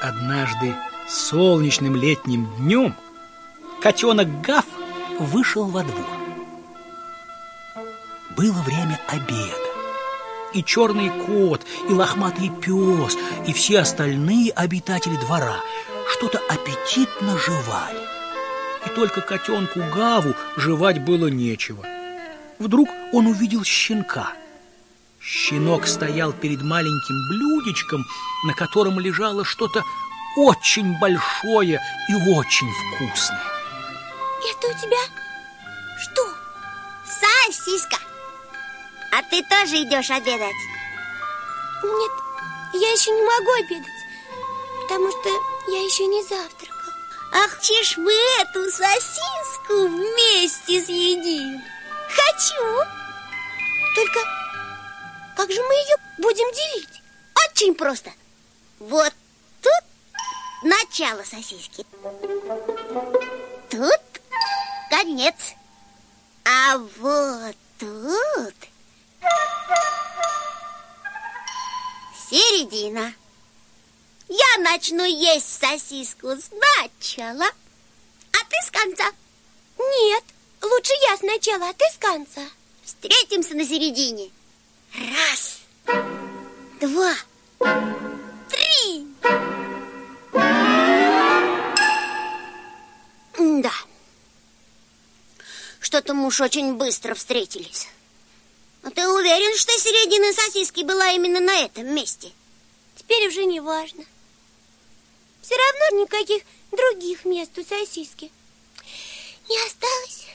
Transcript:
Однажды солнечным летним днем котенок Гав вышел во двор. Было время обеда. И черный кот, и лохматый пес, и все остальные обитатели двора что-то аппетитно жевали. И только котенку Гаву жевать было нечего. Вдруг он увидел щенка. Щенок стоял перед маленьким блюдечком, на котором лежало что-то очень большое и очень вкусное. Это у тебя что? Сосиска. А ты тоже идешь обедать? Нет, я еще не могу обедать, потому что я еще не завтракал. Ах, чеш мы эту сосиску вместе съедим. Хочу. Только как же мы ее будем делить? Очень просто. Вот тут начало сосиски. Тут конец. А вот тут середина. Я начну есть сосиску сначала, а ты с конца. Нет, лучше я сначала, а ты с конца. Встретимся на середине. Раз, два, три. Да. Что-то мы уж очень быстро встретились. А ты уверен, что середина сосиски была именно на этом месте? Теперь уже не важно. Все равно никаких других мест у сосиски не осталось.